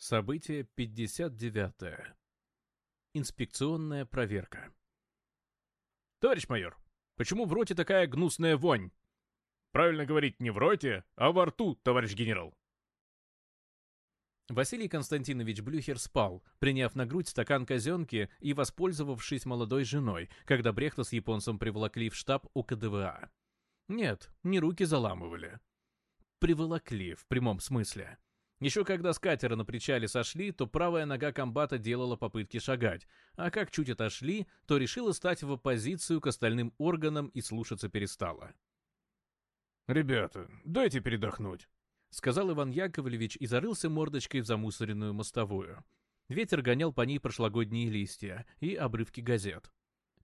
Событие 59. Инспекционная проверка. Товарищ майор, почему в роте такая гнусная вонь? Правильно говорить не в роте, а во рту, товарищ генерал. Василий Константинович Блюхер спал, приняв на грудь стакан казенки и воспользовавшись молодой женой, когда Брехта с японцем приволокли в штаб у КДВА. Нет, не руки заламывали. Приволокли, в прямом смысле. Еще когда с катера на причале сошли, то правая нога комбата делала попытки шагать, а как чуть отошли, то решила стать в оппозицию к остальным органам и слушаться перестала. «Ребята, дайте передохнуть», — сказал Иван Яковлевич и зарылся мордочкой в замусоренную мостовую. Ветер гонял по ней прошлогодние листья и обрывки газет.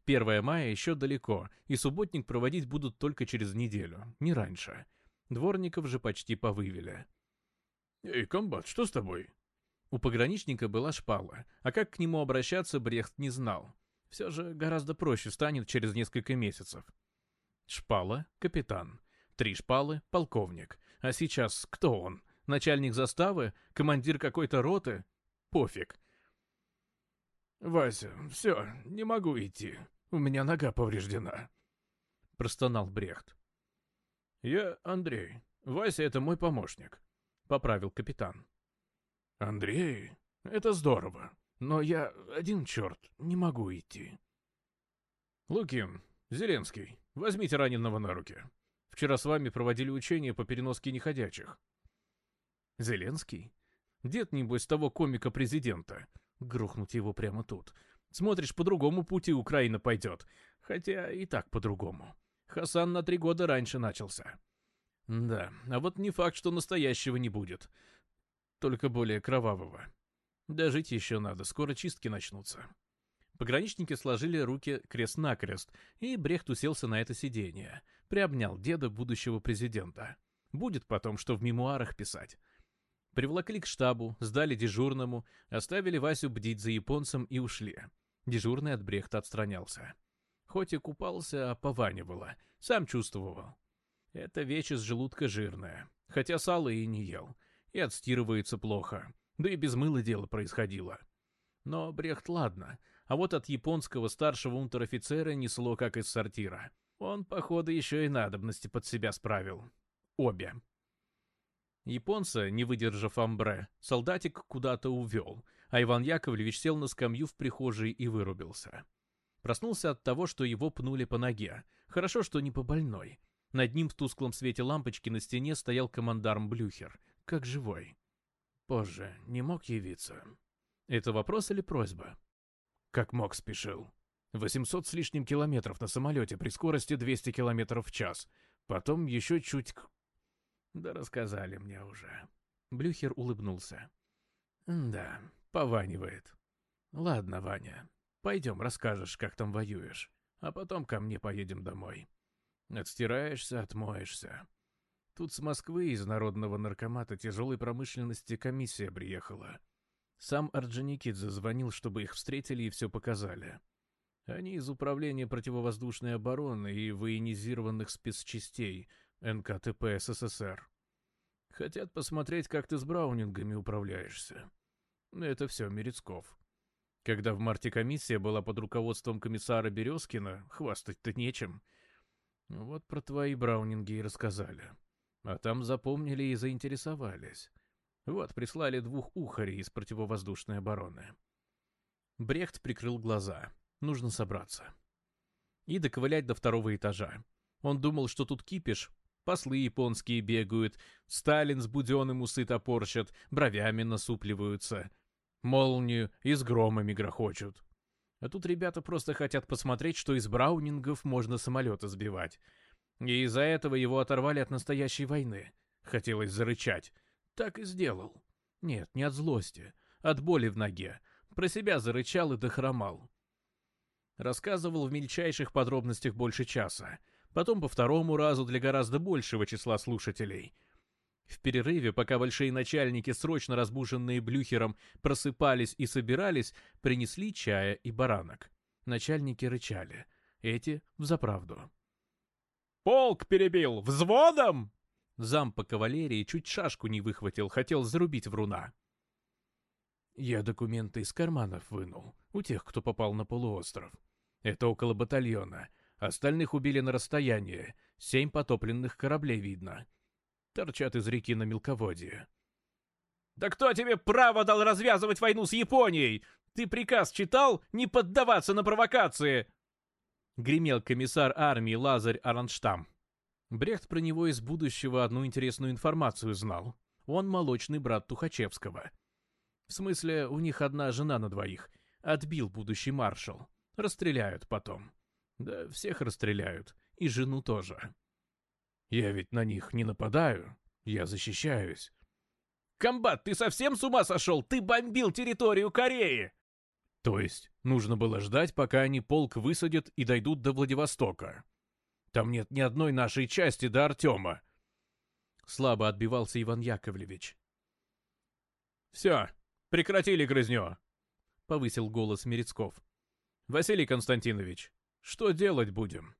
Первое мая еще далеко, и субботник проводить будут только через неделю, не раньше. Дворников же почти повывели. «Эй, комбат, что с тобой?» У пограничника была шпала, а как к нему обращаться Брехт не знал. Все же гораздо проще станет через несколько месяцев. Шпала — капитан. Три шпалы — полковник. А сейчас кто он? Начальник заставы? Командир какой-то роты? Пофиг. «Вася, все, не могу идти. У меня нога повреждена», — простонал Брехт. «Я Андрей. Вася — это мой помощник. — поправил капитан. «Андрей, это здорово, но я один черт не могу идти». «Лукин, Зеленский, возьмите раненого на руки. Вчера с вами проводили учения по переноске неходячих». «Зеленский? Дед, небось, того комика-президента. Грохнуть его прямо тут. Смотришь, по другому пути Украина пойдет. Хотя и так по-другому. Хасан на три года раньше начался». Да, а вот не факт, что настоящего не будет. Только более кровавого. Дожить еще надо, скоро чистки начнутся. Пограничники сложили руки крест-накрест, и Брехт уселся на это сиденье. Приобнял деда будущего президента. Будет потом, что в мемуарах писать. Привлекли к штабу, сдали дежурному, оставили Васю бдить за японцем и ушли. Дежурный от Брехта отстранялся. Хоть и купался, а пованивало. Сам чувствовал. Это вечь из желудка жирная, хотя сало и не ел, и отстирывается плохо, да и без мыла дело происходило. Но Брехт ладно, а вот от японского старшего унтер-офицера несло как из сортира. Он, походу, еще и надобности под себя справил. Обе. Японца, не выдержав амбре, солдатик куда-то увел, а Иван Яковлевич сел на скамью в прихожей и вырубился. Проснулся от того, что его пнули по ноге. Хорошо, что не по больной. Над ним в тусклом свете лампочки на стене стоял командарм Блюхер, как живой. Позже не мог явиться. Это вопрос или просьба? Как мог спешил. 800 с лишним километров на самолете при скорости 200 километров в час. Потом еще чуть к... Да рассказали мне уже. Блюхер улыбнулся. Да, пованивает. Ладно, Ваня, пойдем расскажешь, как там воюешь, а потом ко мне поедем домой. Отстираешься, отмоешься. Тут с Москвы из Народного наркомата тяжелой промышленности комиссия приехала. Сам Орджоникидзе звонил, чтобы их встретили и все показали. Они из Управления противовоздушной обороны и военизированных спецчастей НКТП СССР. Хотят посмотреть, как ты с браунингами управляешься. Это все Мерецков. Когда в марте комиссия была под руководством комиссара Березкина, хвастать-то нечем — ну вот про твои браунинги и рассказали. А там запомнили и заинтересовались. Вот, прислали двух ухарей из противовоздушной обороны. Брехт прикрыл глаза. Нужно собраться. И доковылять до второго этажа. Он думал, что тут кипиш. Послы японские бегают, Сталин с Буденным усы топорщат, бровями насупливаются. Молнию и с громами грохочут. А тут ребята просто хотят посмотреть, что из браунингов можно самолеты сбивать. И из-за этого его оторвали от настоящей войны. Хотелось зарычать. Так и сделал. Нет, не от злости. А от боли в ноге. Про себя зарычал и дохромал. Рассказывал в мельчайших подробностях больше часа. Потом по второму разу для гораздо большего числа слушателей — в перерыве, пока большие начальники, срочно разбуженные Блюхером, просыпались и собирались, принесли чая и баранок. Начальники рычали. Эти — взаправду. «Полк перебил! Взводом!» Зам по кавалерии чуть шашку не выхватил, хотел зарубить вруна. Я документы из карманов вынул, у тех, кто попал на полуостров. Это около батальона. Остальных убили на расстоянии. Семь потопленных кораблей видно торчат из реки на мелководье. «Да кто тебе право дал развязывать войну с Японией? Ты приказ читал не поддаваться на провокации?» Гремел комиссар армии Лазарь Аранштам. Брехт про него из будущего одну интересную информацию знал. Он молочный брат Тухачевского. В смысле, у них одна жена на двоих. Отбил будущий маршал. Расстреляют потом. Да всех расстреляют. И жену тоже. Я ведь на них не нападаю. Я защищаюсь. Комбат, ты совсем с ума сошел? Ты бомбил территорию Кореи! То есть нужно было ждать, пока они полк высадят и дойдут до Владивостока. Там нет ни одной нашей части до Артема. Слабо отбивался Иван Яковлевич. «Все, прекратили грызню!» — повысил голос Мерецков. «Василий Константинович, что делать будем?»